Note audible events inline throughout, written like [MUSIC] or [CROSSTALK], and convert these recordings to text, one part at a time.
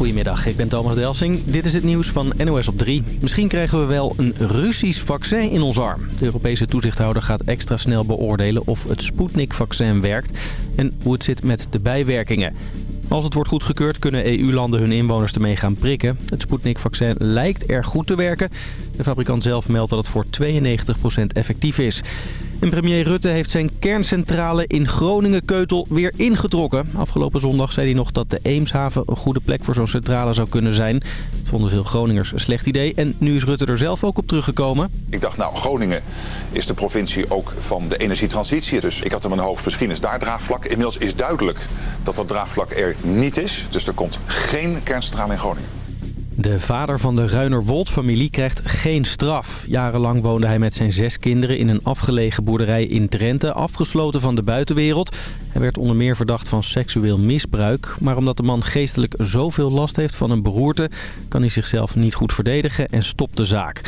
Goedemiddag, ik ben Thomas Delsing. Dit is het nieuws van NOS op 3. Misschien krijgen we wel een Russisch vaccin in ons arm. De Europese toezichthouder gaat extra snel beoordelen of het Sputnik-vaccin werkt... en hoe het zit met de bijwerkingen. Als het wordt goedgekeurd kunnen EU-landen hun inwoners ermee gaan prikken. Het Sputnik-vaccin lijkt erg goed te werken. De fabrikant zelf meldt dat het voor 92% effectief is. Premier Rutte heeft zijn kerncentrale in Groningen-Keutel weer ingetrokken. Afgelopen zondag zei hij nog dat de Eemshaven een goede plek voor zo'n centrale zou kunnen zijn. Dat vonden veel Groningers een slecht idee. En nu is Rutte er zelf ook op teruggekomen. Ik dacht, nou, Groningen is de provincie ook van de energietransitie. Dus ik had in mijn hoofd, misschien is daar draagvlak. Inmiddels is duidelijk dat dat draagvlak er niet is. Dus er komt geen kerncentrale in Groningen. De vader van de Ruinerwold-familie krijgt geen straf. Jarenlang woonde hij met zijn zes kinderen in een afgelegen boerderij in Drenthe... afgesloten van de buitenwereld. Hij werd onder meer verdacht van seksueel misbruik. Maar omdat de man geestelijk zoveel last heeft van een beroerte... kan hij zichzelf niet goed verdedigen en stopt de zaak.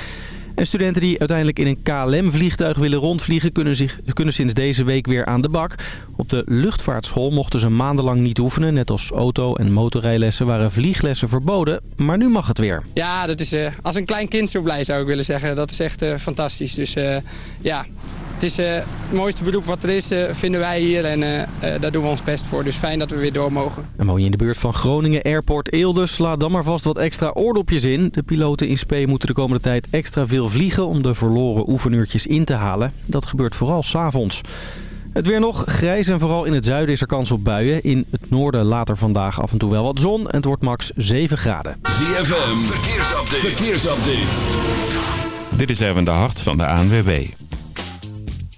En studenten die uiteindelijk in een KLM-vliegtuig willen rondvliegen... Kunnen, zich, kunnen sinds deze week weer aan de bak. Op de luchtvaartschool mochten ze maandenlang niet oefenen. Net als auto- en motorrijlessen waren vlieglessen verboden. Maar nu mag het weer. Ja, dat is, uh, als een klein kind zo blij zou ik willen zeggen. Dat is echt uh, fantastisch. Dus uh, ja, het is het mooiste beroep wat er is, vinden wij hier. En daar doen we ons best voor. Dus fijn dat we weer door mogen. En woon je in de buurt van Groningen Airport Eelde, sla dan maar vast wat extra oordopjes in. De piloten in Spee moeten de komende tijd extra veel vliegen om de verloren oefenuurtjes in te halen. Dat gebeurt vooral s'avonds. Het weer nog grijs en vooral in het zuiden is er kans op buien. In het noorden later vandaag af en toe wel wat zon en het wordt max 7 graden. ZFM, verkeersupdate. verkeersupdate. Dit is Erwin de Hart van de ANWB.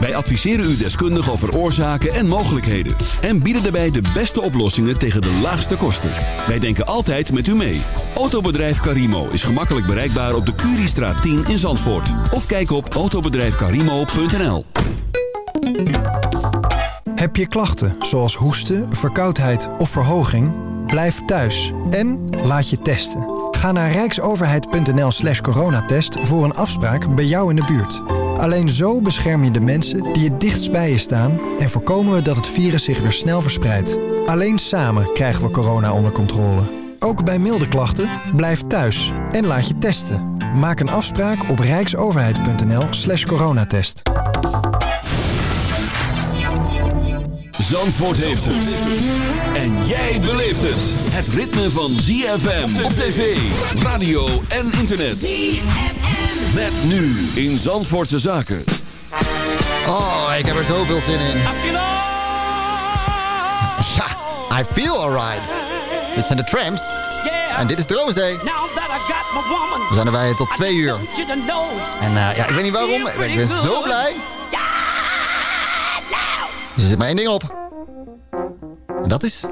Wij adviseren u deskundig over oorzaken en mogelijkheden. En bieden daarbij de beste oplossingen tegen de laagste kosten. Wij denken altijd met u mee. Autobedrijf Carimo is gemakkelijk bereikbaar op de Curiestraat 10 in Zandvoort. Of kijk op autobedrijfcarimo.nl Heb je klachten zoals hoesten, verkoudheid of verhoging? Blijf thuis en laat je testen. Ga naar rijksoverheid.nl slash coronatest voor een afspraak bij jou in de buurt. Alleen zo bescherm je de mensen die het dichtst bij je staan... en voorkomen we dat het virus zich weer snel verspreidt. Alleen samen krijgen we corona onder controle. Ook bij milde klachten, blijf thuis en laat je testen. Maak een afspraak op rijksoverheid.nl slash coronatest. Zandvoort heeft het. En jij beleeft het. Het ritme van ZFM op tv, radio en internet. ZFM. Met nu in Zandvoortse Zaken. Oh, ik heb er zoveel zin in. Ja, I feel alright. Dit zijn de Tramps. En dit is Droomsday. We zijn erbij tot twee uur. En uh, ja, ik weet niet waarom, maar ik ben zo blij. Er zit maar één ding op. En dat is...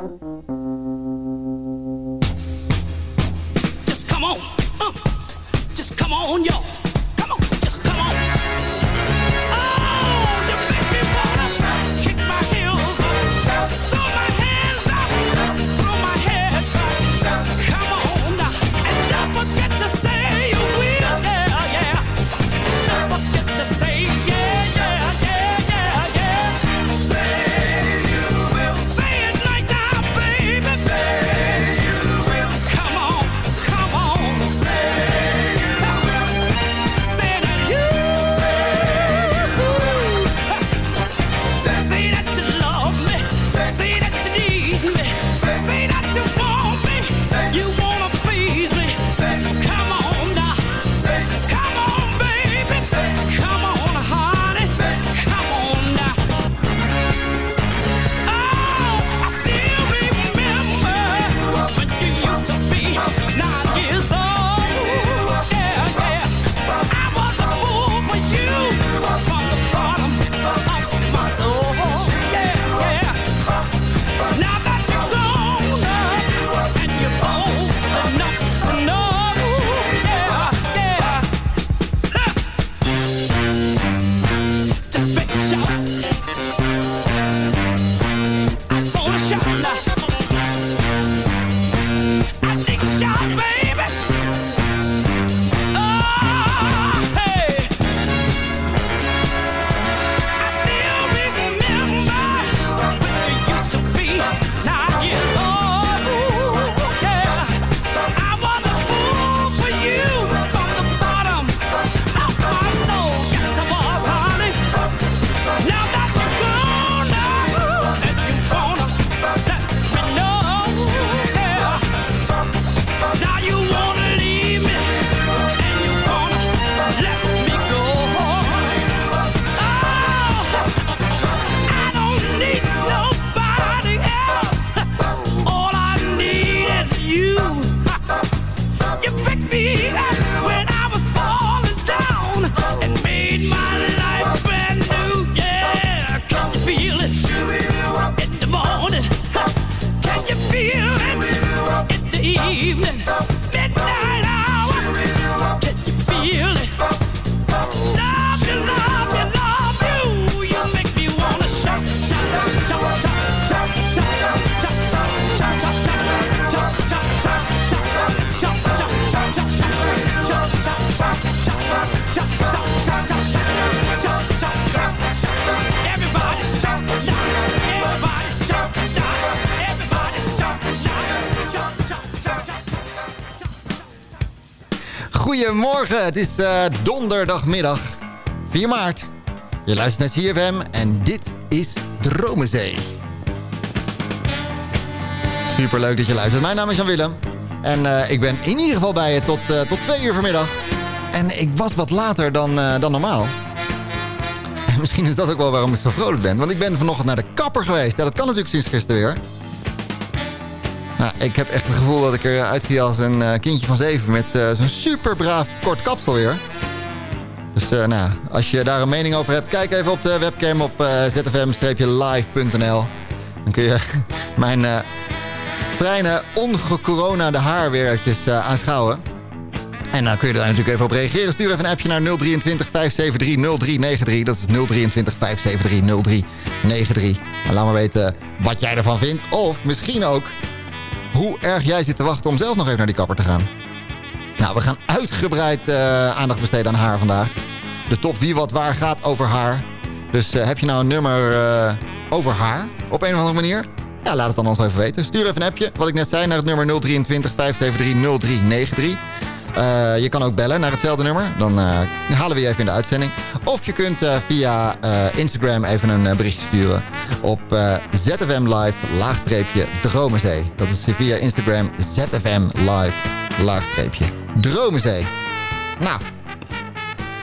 Goedemorgen, het is eh, donderdagmiddag 4 maart. Je luistert naar CFM en dit is Dromenzee. Superleuk dat je luistert. Mijn naam is Jan Willem. En eh, ik ben in ieder geval bij je tot, eh, tot 2 uur vanmiddag. En ik was wat later dan, dan normaal. En [LAUGHS] misschien is dat ook wel waarom ik zo vrolijk ben. Want ik ben vanochtend naar de kapper geweest. Ja, dat kan natuurlijk sinds gisteren weer. Nou, ik heb echt het gevoel dat ik eruit zie als een eh, kindje van zeven... met eh, zo'n super braaf kort kapsel weer. Dus eh, nou, als je daar een mening over hebt... kijk even op de webcam op zfm-live.nl. Dan kun je [LAUGHS] mijn fijne, ongecoronade haar weer eventjes aanschouwen. En dan kun je daar natuurlijk even op reageren. Stuur even een appje naar 023 573 0393. Dat is 023 573 0393. En laat maar weten wat jij ervan vindt. Of misschien ook hoe erg jij zit te wachten om zelf nog even naar die kapper te gaan. Nou, we gaan uitgebreid eh, aandacht besteden aan haar vandaag. De top wie wat waar gaat over haar. Dus eh, heb je nou een nummer eh, over haar op een of andere manier? Ja, laat het dan ons even weten. Stuur even een appje, wat ik net zei, naar het nummer 023 573 0393. Eh, je kan ook bellen naar hetzelfde nummer. Dan halen we je even in de uitzending. Of je kunt via Instagram even een berichtje sturen. Op eh, ZFM Live, laagstreepje, Dromenzee. Dat is via Instagram ZFM Live, laagstreepje, Dromenzee. Nou,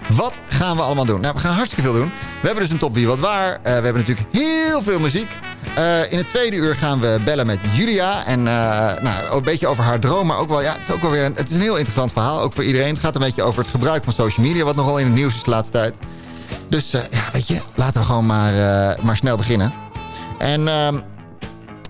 wat gaan we allemaal doen? Nou, we gaan hartstikke veel doen. We hebben dus een top wie wat waar. Eh, we hebben natuurlijk heel veel muziek. Eh, in het tweede uur gaan we bellen met Julia. En nou, een beetje over haar droom. Maar ook wel, ja, het is ook wel weer het is een heel interessant verhaal. Ook voor iedereen. Het gaat een beetje over het gebruik van social media. Wat nogal in het nieuws is de laatste tijd. Dus eh, ja, weet je, laten we gewoon maar, eh, maar snel beginnen. En ehm,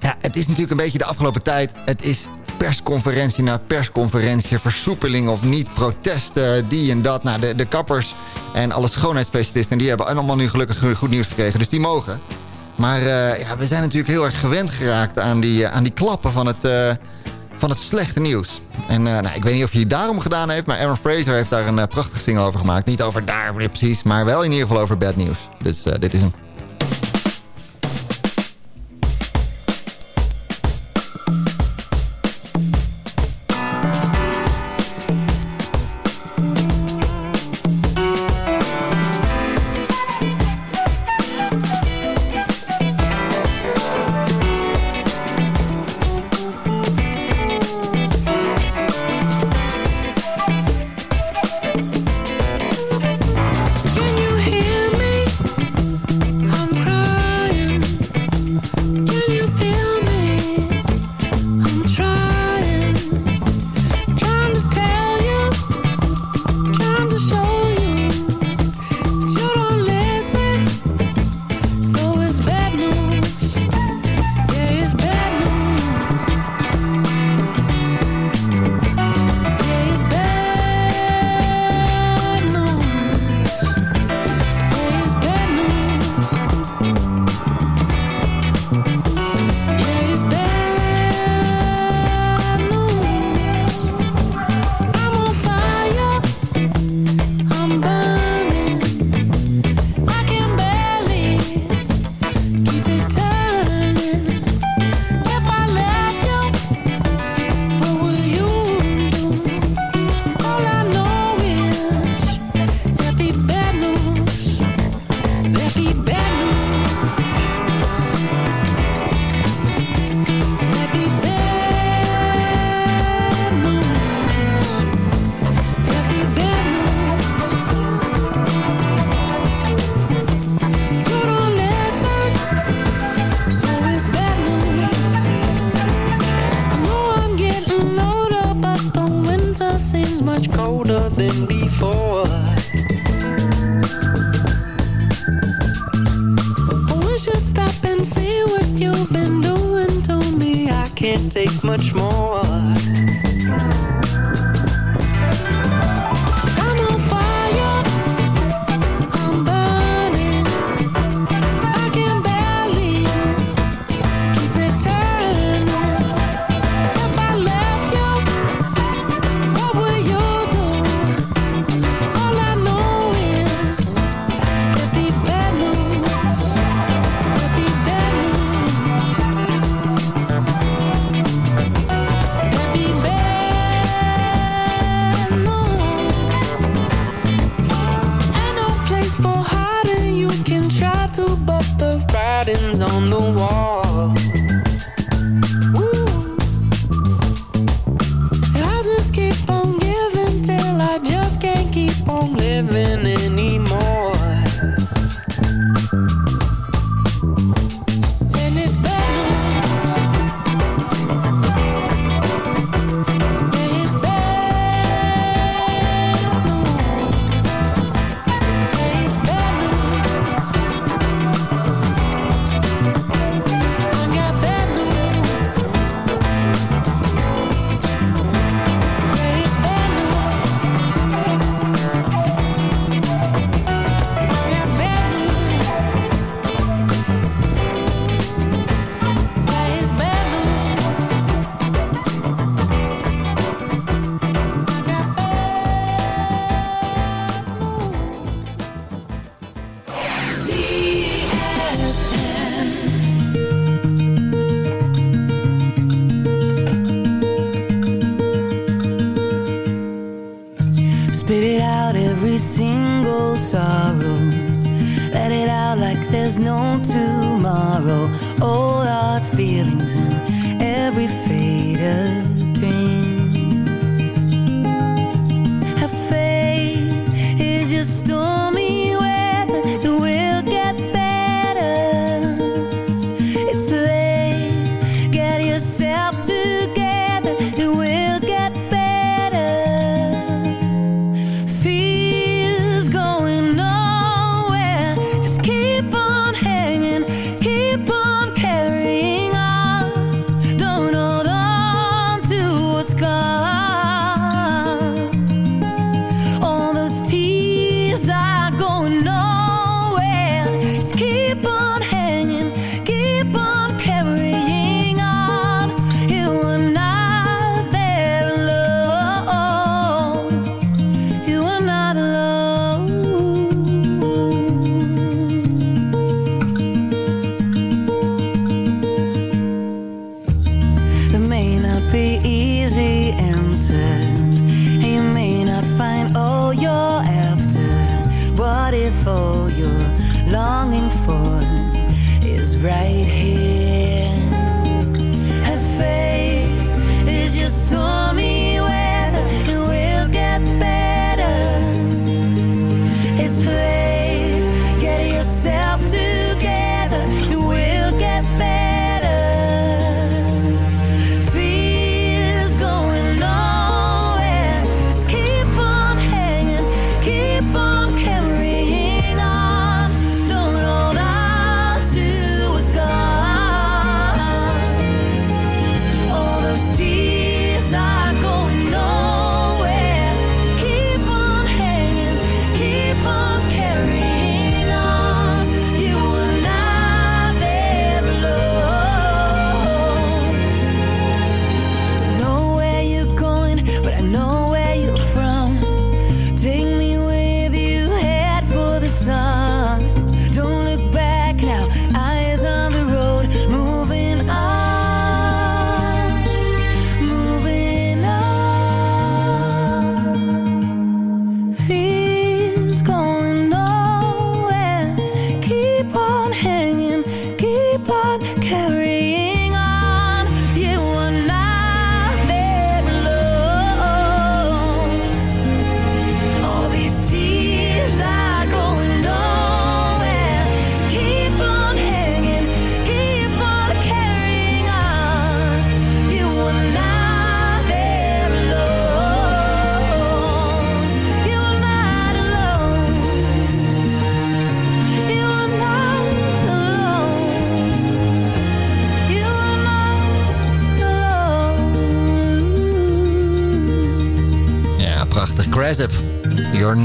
ja, het is natuurlijk een beetje de afgelopen tijd. Het is persconferentie na persconferentie. Versoepeling of niet. Protesten, die en dat. Nou, de, de kappers en alle schoonheidsspecialisten... die hebben allemaal nu gelukkig goed nieuws gekregen. Dus die mogen. Maar eh, ja, we zijn natuurlijk heel erg gewend geraakt aan die, aan die klappen van het, van het slechte nieuws. En eh, nou, ik weet niet of hij het daarom gedaan heeft... maar Aaron Fraser heeft daar een eh, prachtige single over gemaakt. Niet over daar precies, maar wel in ieder geval over bad nieuws. Dus eh, dit is hem.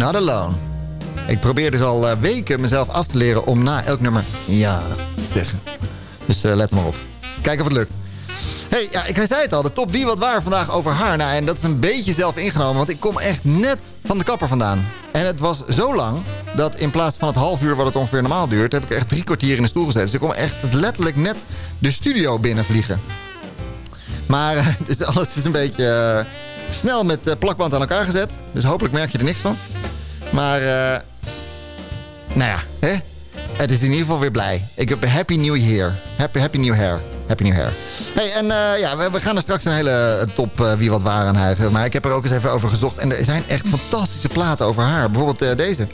Not Alone. Ik probeer dus al eh, weken mezelf af te leren om na elk nummer ja te zeggen. Dus eh, let maar op. Kijk of het lukt. hey, ja, ik zei het al, de top wie wat waar vandaag over haar. Nou, en dat is een beetje zelf ingenomen, want ik kom echt net van de kapper vandaan. En het was zo lang dat in plaats van het half uur wat het ongeveer normaal duurt... heb ik echt drie kwartier in de stoel gezet. Dus ik kom echt letterlijk net de studio binnenvliegen. Maar eh, [LAUGHS] dus alles is een beetje snel met plakband aan elkaar gezet. Dus hopelijk merk je er niks van. Maar, eh, nou ja, hè? het is in ieder geval weer blij. Ik heb Happy New Year. Happy, happy New Hair. Happy New Hair. Hey, en eh, ja, we, we gaan er straks een hele top eh, wie wat waar aan huigen. Maar ik heb er ook eens even over gezocht. En er zijn echt fantastische platen over haar. Bijvoorbeeld eh, deze.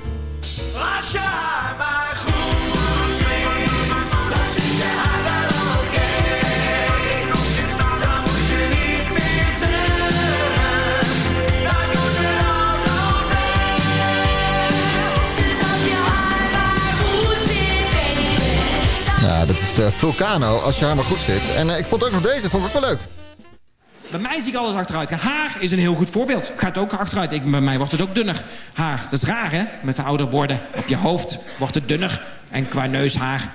Vulcano, als je haar maar goed zit. En eh, ik vond ook nog deze, vond ik wel leuk. Bij mij zie ik alles achteruit. Haar is een heel goed voorbeeld. Gaat ook achteruit. Ik, bij mij wordt het ook dunner. Haar, dat is raar hè? Met de ouder worden. Op je hoofd wordt het dunner. En qua neushaar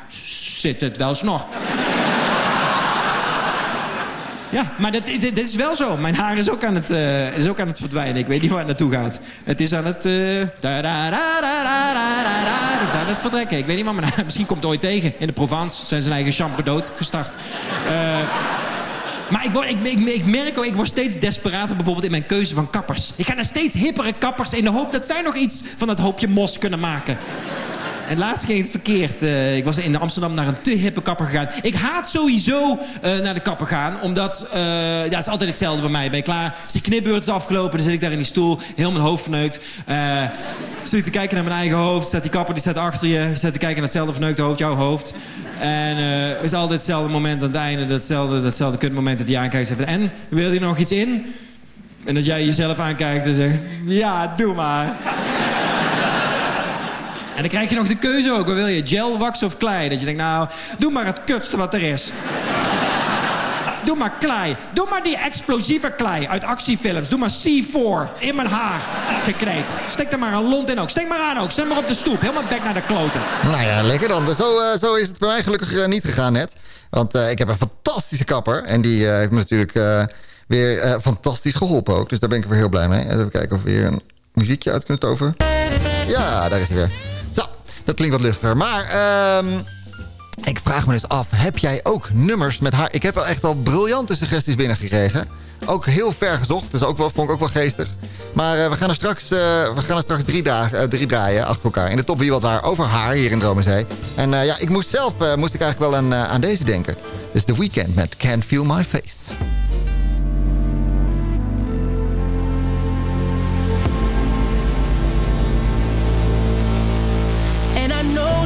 zit het wel snor. Ja, maar dat, dit, is wel zo. Mijn haar is ook, aan het, eh, is ook aan het verdwijnen. Ik weet niet waar het naartoe gaat. Het is aan het... da-da-da-da-da-da-da. Het is aan het vertrekken. Ik weet niet waar, maar [LAUGHS] misschien komt het ooit tegen. In de Provence zijn zijn eigen chambre dood gestart. Eh, maar ik, word, ik, ik, ik merk ook, ik word steeds desperater bijvoorbeeld in mijn keuze van kappers. Ik ga naar steeds hippere kappers in de hoop dat zij nog iets van dat hoopje mos kunnen maken. En laatst ging het verkeerd. Eh, ik was in Amsterdam naar een te hippe kapper gegaan. Ik haat sowieso eh, naar de kapper gaan. Omdat, eh, ja, het is altijd hetzelfde bij mij. Ben je klaar? Is die knipbeurt is afgelopen. Dan zit ik daar in die stoel. Heel mijn hoofd verneukt. Zit ik te kijken naar mijn eigen hoofd. Staat die kapper, die staat achter je. Je Staat te kijken naar hetzelfde verneukte hoofd, jouw hoofd. En het is altijd hetzelfde moment aan het einde. Datzelfde, datzelfde kutmoment dat hij aankijkt. Zegt, en, wil je nog iets in? En dat jij jezelf aankijkt en zegt... Ja, doe maar. En dan krijg je nog de keuze ook. Wat wil je? Gel, wax of klei? Dat je denkt, nou, doe maar het kutste wat er is. [LAUGHS] Doe maar klei. Doe maar die explosieve klei uit actiefilms. Doe maar C4 in mijn haar gekneed. Stek er maar een lont in ook. Steek maar aan ook. Zet maar op de stoep. Helemaal bek naar de kloten. Nou ja, lekker dan. Zo, eh, zo is het bij mij gelukkig eh, niet gegaan net. Want eh, ik heb een fantastische kapper. En die heeft me natuurlijk weer fantastisch geholpen ook. Dus daar ben ik weer heel blij mee. Even kijken of we weer een muziekje uit kunnen toveren. Ja, daar is hij weer. Dat klinkt wat luchtiger. Maar ehm, ik vraag me dus af, heb jij ook nummers met haar? Ik heb wel echt al briljante suggesties binnengekregen. Ook heel ver gezocht, dus ook wel, vond ik ook wel geestig. Maar eh, we gaan er straks, eh, we gaan er straks drie, dagen, eh, drie draaien achter elkaar. In de top wie wat waar over haar hier in Dromenzee. En ja, ik moest zelf moest ik eigenlijk wel aan, aan deze denken. Dus The Weeknd met Can't Feel My Face.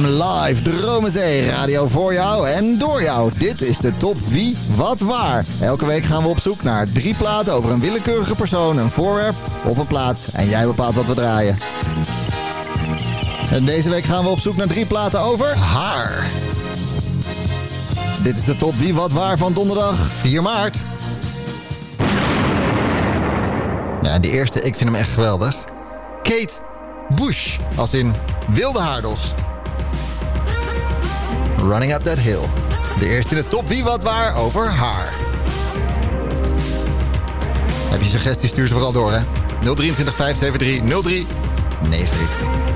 ZFM Live, Dromenzee, radio voor jou en door jou. Dit is de top wie, wat, waar. Elke week gaan we op zoek naar drie platen over een willekeurige persoon, een voorwerp of een plaats. En jij bepaalt wat we draaien. En deze week gaan we op zoek naar drie platen over haar. Dit is de top wie, wat, waar van donderdag 4 maart. Ja, de eerste, ik vind hem echt geweldig. Kate Bush, als in wilde haardels. Running Up That Hill. De eerste in de top wie wat waar over haar. Heb je suggesties, stuur ze vooral door, hè. 023 573 03 93.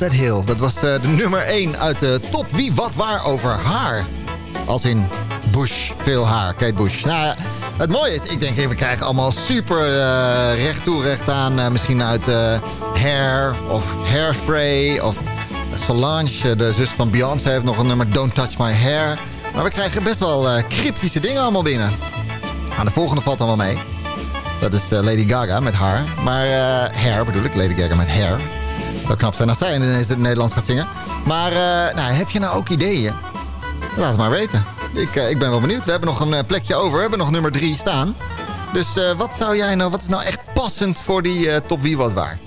That Hill. Dat was eh, de nummer 1 uit de top Wie Wat Waar over haar. Als in Bush, veel haar, Kate Bush. Nou, het mooie is, ik denk, we krijgen allemaal super eh, recht toe, recht aan. eh, misschien uit eh, Hair of Hairspray of Solange, de zus van Beyoncé, heeft nog een nummer Don't Touch My Hair. Maar we krijgen best wel cryptische dingen allemaal binnen. Nou, de volgende valt dan wel mee. Dat is Lady Gaga met haar. Maar Hair bedoel ik, Lady Gaga met Hair. Zou knap zijn als zij ineens het Nederlands gaat zingen. Maar eh, nou, heb je nou ook ideeën? Laat het maar weten. Ik, eh, ik ben wel benieuwd. We hebben nog een eh, plekje over. We hebben nog nummer 3 staan. Dus wat zou jij nou, wat is nou echt passend voor die top wie wat waar?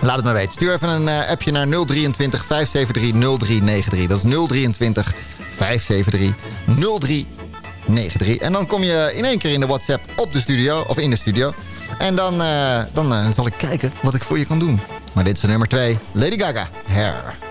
Laat het maar weten. Stuur even een appje naar 023 573 0393. Dat is 023 573 0393. En dan kom je in één keer in de WhatsApp op de studio, of in de studio. En dan, dan zal ik kijken wat ik voor je kan doen. Maar dit is nummer 2, Lady Gaga, Hair.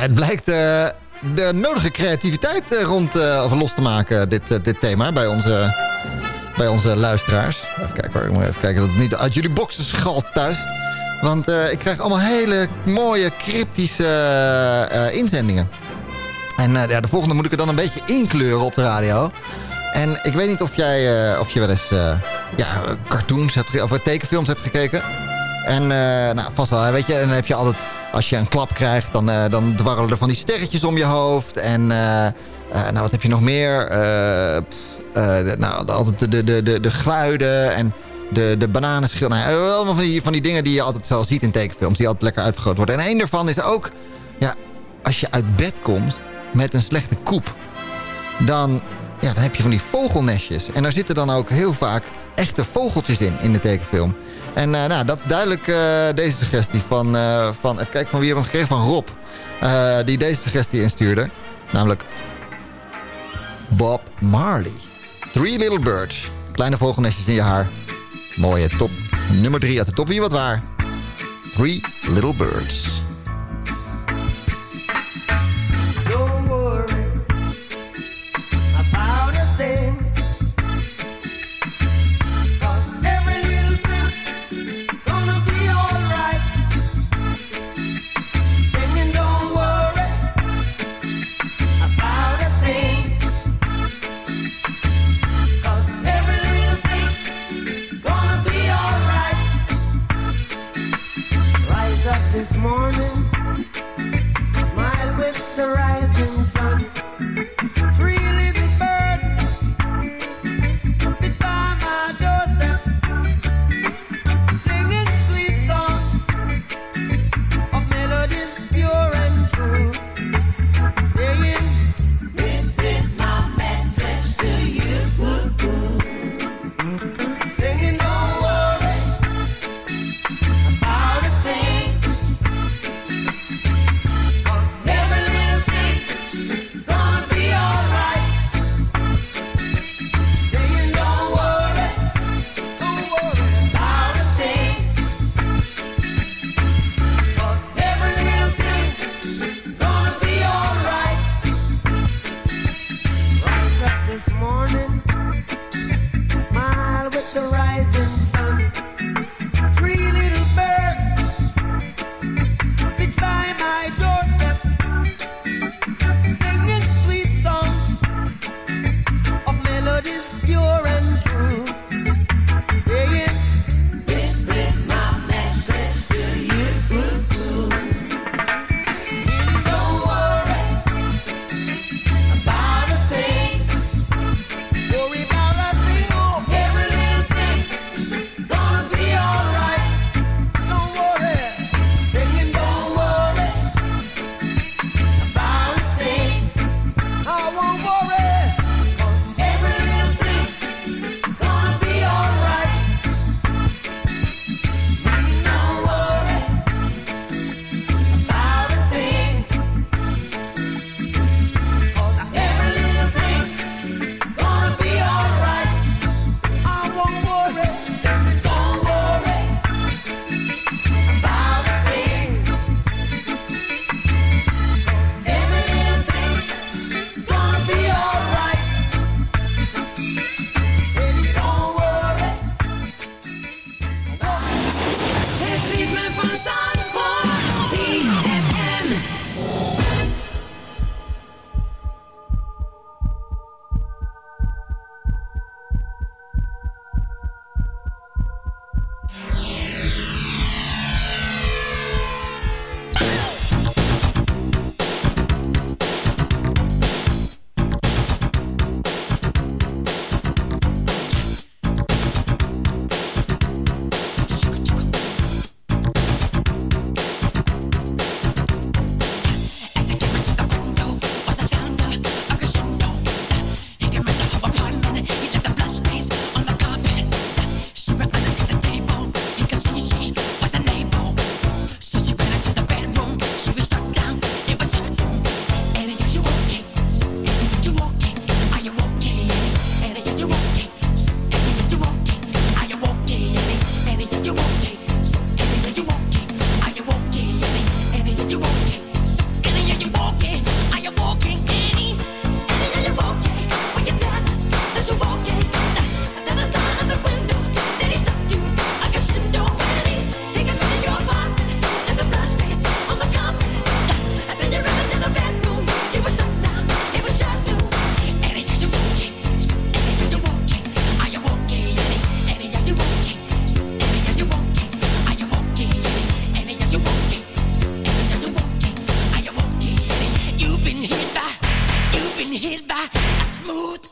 Het blijkt eh, de nodige creativiteit eh, rond eh, of los te maken, dit, dit thema, bij onze, bij onze luisteraars. Even kijken hoor, even kijken dat het niet uit jullie boxen schalt thuis. Want ik krijg allemaal hele mooie cryptische inzendingen. En ja, de volgende moet ik er dan een beetje inkleuren op de radio. En ik weet niet of jij of je wel eens ja, cartoons hebt, of tekenfilms hebt gekeken. En nou, vast wel, weet je. Dan heb je altijd, als je een klap krijgt, dan, eh, dan dwarrelen er van die sterretjes om je hoofd. En eh, eh, nou, wat heb je nog meer? Nou, altijd de, de, de, de, de geluiden en de, de bananenschil. Nou, allemaal van die, van die dingen die je altijd zelf ziet in tekenfilms. Die altijd lekker uitvergroot worden. En één daarvan is ook, ja, als je uit bed komt met een slechte koep. Dan, ja, dan heb je van die vogelnestjes. En daar zitten dan ook heel vaak echte vogeltjes in, in de tekenfilm. En eh, nou, dat is duidelijk eh, deze suggestie van, eh, van... Even kijken, van wie hebben we hem gekregen? Van Rob. die deze suggestie instuurde. Namelijk Bob Marley. Three Little Birds. Kleine vogelnestjes in je haar. Mooie top. Nummer drie uit de top. Wie wat waar? Three Little Birds. hit by a smooth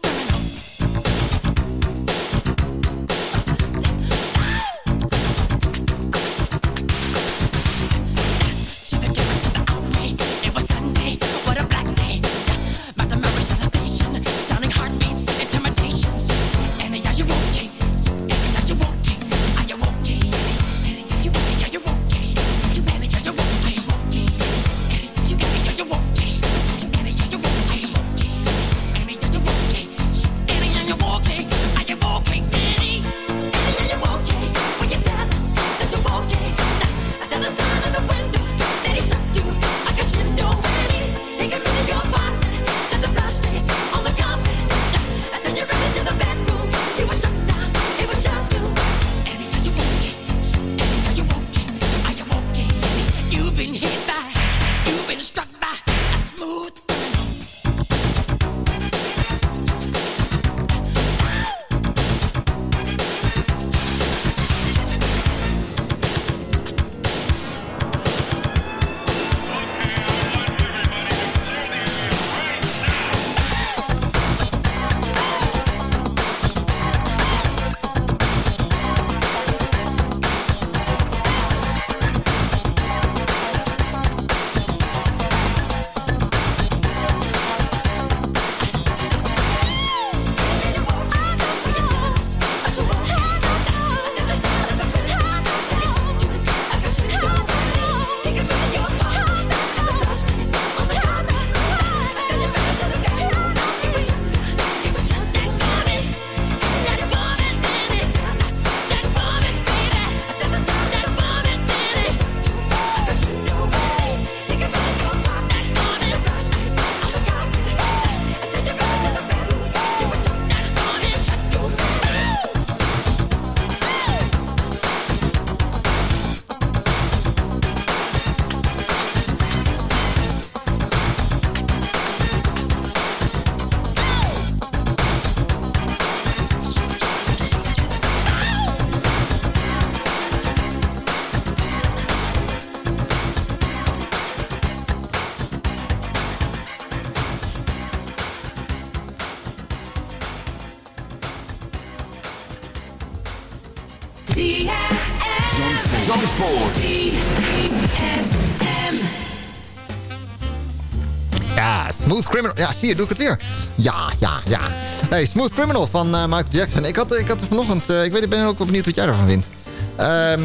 Ja, zie je, doe ik het weer. Ja, ja, ja. Hey, Smooth Criminal van eh, Michael Jackson. Ik had, ik had er vanochtend... eh, ik weet, ik ben ook wel benieuwd wat jij ervan vindt. Ehm,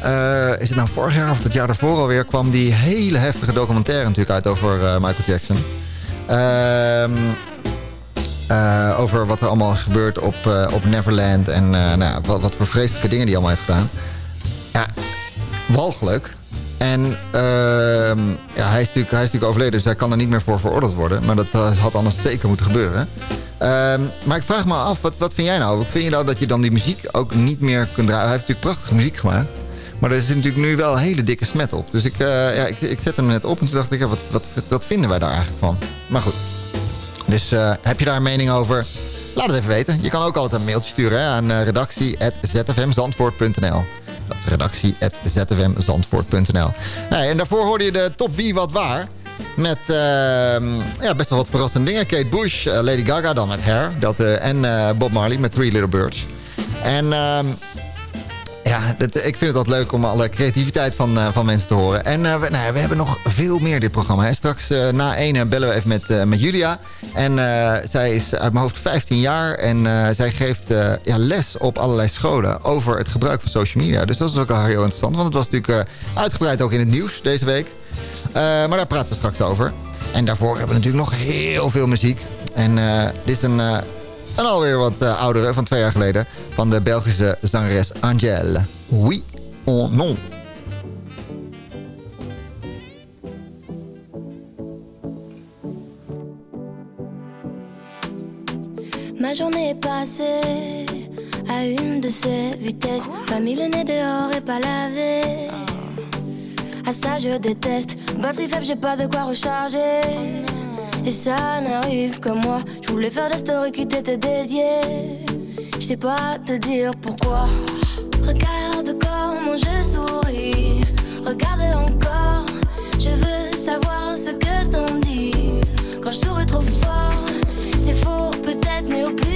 eh, is het nou vorig jaar of het jaar daarvoor alweer... kwam die hele heftige documentaire natuurlijk uit over Michael Jackson. Ehm, eh, over wat er allemaal is gebeurd op, op Neverland. En nou, wat, wat voor vreselijke dingen die allemaal heeft gedaan. Ja, walgelijk. En ehm, ja, hij, is natuurlijk, hij is natuurlijk overleden, dus hij kan er niet meer voor veroordeeld worden. Maar dat eh, had anders zeker moeten gebeuren. Ehm, maar ik vraag me af, wat, wat vind jij nou? Vind je nou dat je dan die muziek ook niet meer kunt draaien? Hij heeft natuurlijk prachtige muziek gemaakt. Maar er zit natuurlijk nu wel een hele dikke smet op. Dus ik, eh, ja, ik, ik zette hem net op en toen dacht ik, ja, wat, wat, wat vinden wij daar eigenlijk van? Maar goed. Dus eh, heb je daar een mening over? Laat het even weten. Je kan ook altijd een mailtje sturen hè, aan redactie.zfmzandvoort.nl Dat is redactie.zfmzandvoort.nl nee, En daarvoor hoorde je de top wie wat waar. Met ehm, ja, best wel wat verrassende dingen. Kate Bush, eh, Lady Gaga dan met Hair. Dat, eh, en eh, Bob Marley met Three Little Birds. En ehm, ja, ik vind het altijd leuk om alle creativiteit van, eh, van mensen te horen. En eh, we, nou hebben nog veel meer dit programma. Straks eh, na één bellen we even met, met Julia. En zij is uit mijn hoofd 15 jaar. En zij geeft ja, les op allerlei scholen over het gebruik van social media. Dus dat is ook al heel interessant. Want het was natuurlijk uitgebreid ook in het nieuws deze week. Maar daar praten we straks over. En daarvoor hebben we natuurlijk nog heel veel muziek. En dit is een... een alweer wat eh, oudere, van twee jaar geleden. Van de Belgische zangeres Angèle. Oui ou non? Ma journée est passée à une de ces vitesses. Pas mis le nez dehors et pas lavé. À ça je déteste. Batterie faible, j'ai pas de quoi recharger. Et ça n'arrive que moi. Je voulais faire des stories qui t'étaient dédiées. Je sais pas te dire pourquoi. Regarde comment je souris. Regarde encore. Je veux savoir ce que t'en dis. Quand je souris trop fort, c'est faux peut-être, mais au plus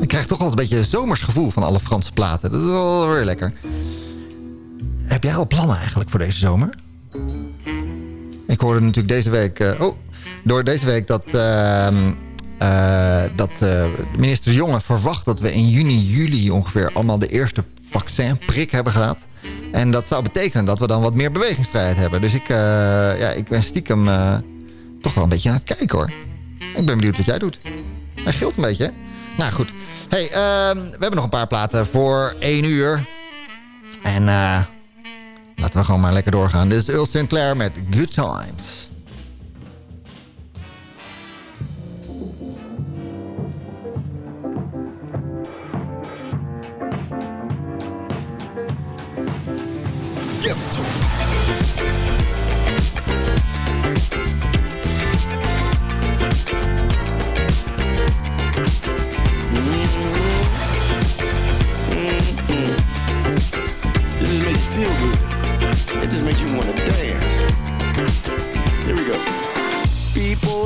Ik krijg toch altijd een beetje een zomers gevoel van alle Franse platen. Dat is wel weer lekker. Heb jij al plannen eigenlijk voor deze zomer? Ik hoorde natuurlijk deze week... eh, oh, door deze week dat... eh, dat eh, minister Jonge verwacht dat we in juni, juli ongeveer allemaal de eerste vaccinprik hebben gehad. En dat zou betekenen dat we dan wat meer bewegingsvrijheid hebben. Dus ik, ja, ik ben stiekem toch wel een beetje aan het kijken hoor. Ik ben benieuwd wat jij doet. Hij gilt een beetje hè? Nou goed. Hey, ehm, we hebben nog een paar platen voor één uur. En eh, laten we gewoon maar lekker doorgaan. Dit is Earl Sinclair met Good Times. Give to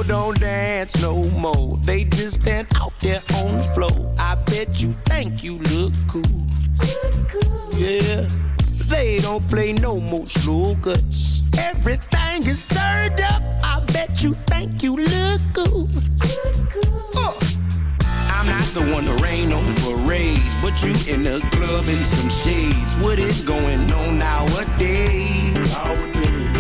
Don't dance no more. They just stand out there on the floor. I bet you think you look cool. Yeah. They don't play no more slow cuts. Everything is turned up. I bet you think you look cool. Uh. I'm not the one to rain on parades, but you in the club in some shades. What is going on nowadays? Nowadays.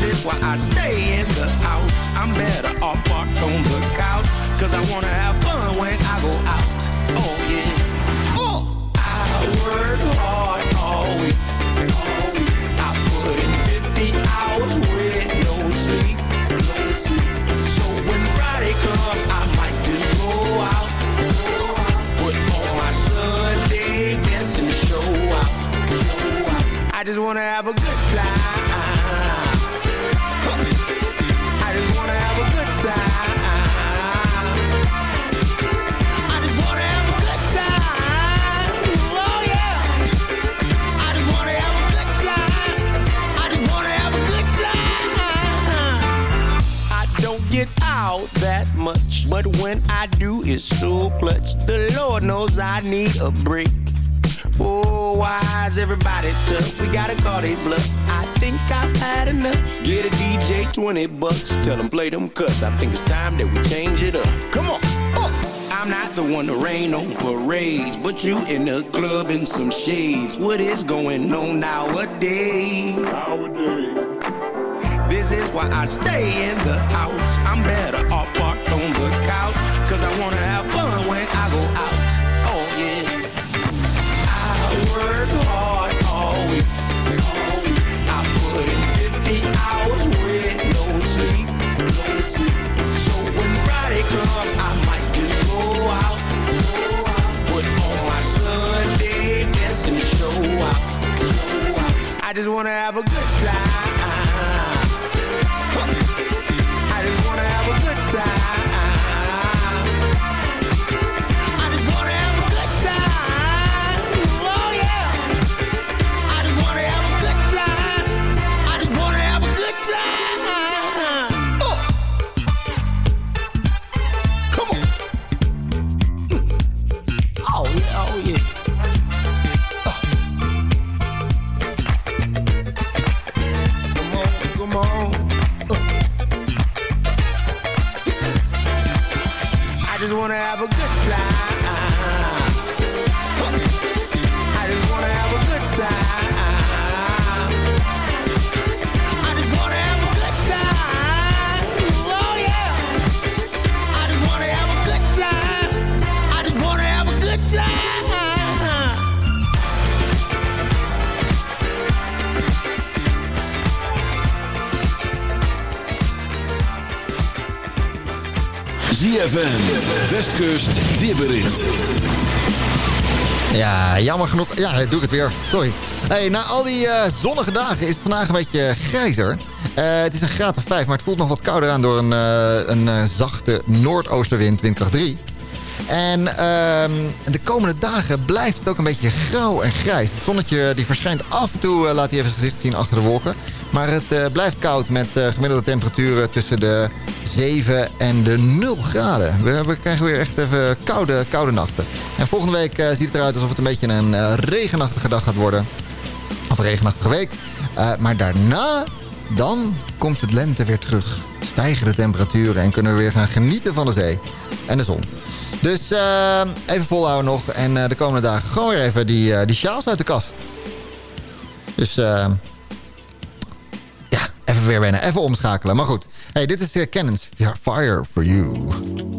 This is why I stay in the house. I'm better off parked on the couch. Cause I wanna have fun when I go out. Oh yeah. Uh. I work hard play them cuts. I think it's time that we change it up. Come on. Uh. I'm not the one to rain on parades, but you in the club in some shades. What is going on nowadays? Nowadays. This is why I stay in the house. I'm better off parked on the couch. Cause I wanna have fun when I go out. I just wanna have a good time. Westkust, weerbericht. Ja, jammer genoeg. Ja, doe ik het weer. Sorry. Hey, na al die eh, zonnige dagen is het vandaag een beetje grijzer. Eh, het is een graad of 5, maar het voelt nog wat kouder aan door een, eh, een zachte noordoostenwind, windkracht 3. En ehm, de komende dagen blijft het ook een beetje grauw en grijs. Het zonnetje die verschijnt af en toe, laat hij even zijn gezicht zien achter de wolken. Maar het blijft koud met gemiddelde temperaturen tussen de 7 en de 0 graden. We, krijgen weer echt even koude, koude nachten. En volgende week eh, ziet het eruit alsof het een beetje een eh, regenachtige dag gaat worden. of een regenachtige week. Eh, maar daarna, dan komt het lente weer terug. Stijgen de temperaturen en kunnen we weer gaan genieten van de zee en de zon. Dus even volhouden nog. En de komende dagen gewoon weer even die, die sjaals uit de kast. Dus eh, even weer wennen. Even omschakelen. Maar goed. Hey, dit is uh, Cannon's Fire for You.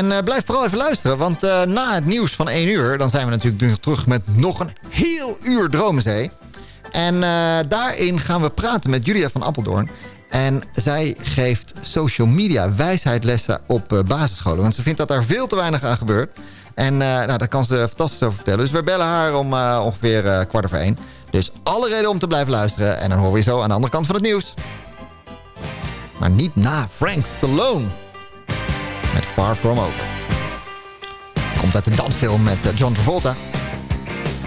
En eh, blijf vooral even luisteren, want eh, na het nieuws van 1 uur... dan zijn we natuurlijk nu terug met nog een heel uur Dromenzee. En eh, daarin gaan we praten met Julia van Appeldoorn. En zij geeft social media wijsheidlessen op basisscholen. Want ze vindt dat daar veel te weinig aan gebeurt. En nou, daar kan ze fantastisch over vertellen. Dus we bellen haar om ongeveer kwart over één. Dus alle reden om te blijven luisteren. En dan horen we zo aan de andere kant van het nieuws. Maar niet na Frank Stallone. Met Far From Over. Komt uit de dansfilm met eh, John Travolta.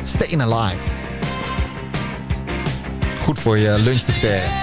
Staying Alive. Goed voor je lunch te.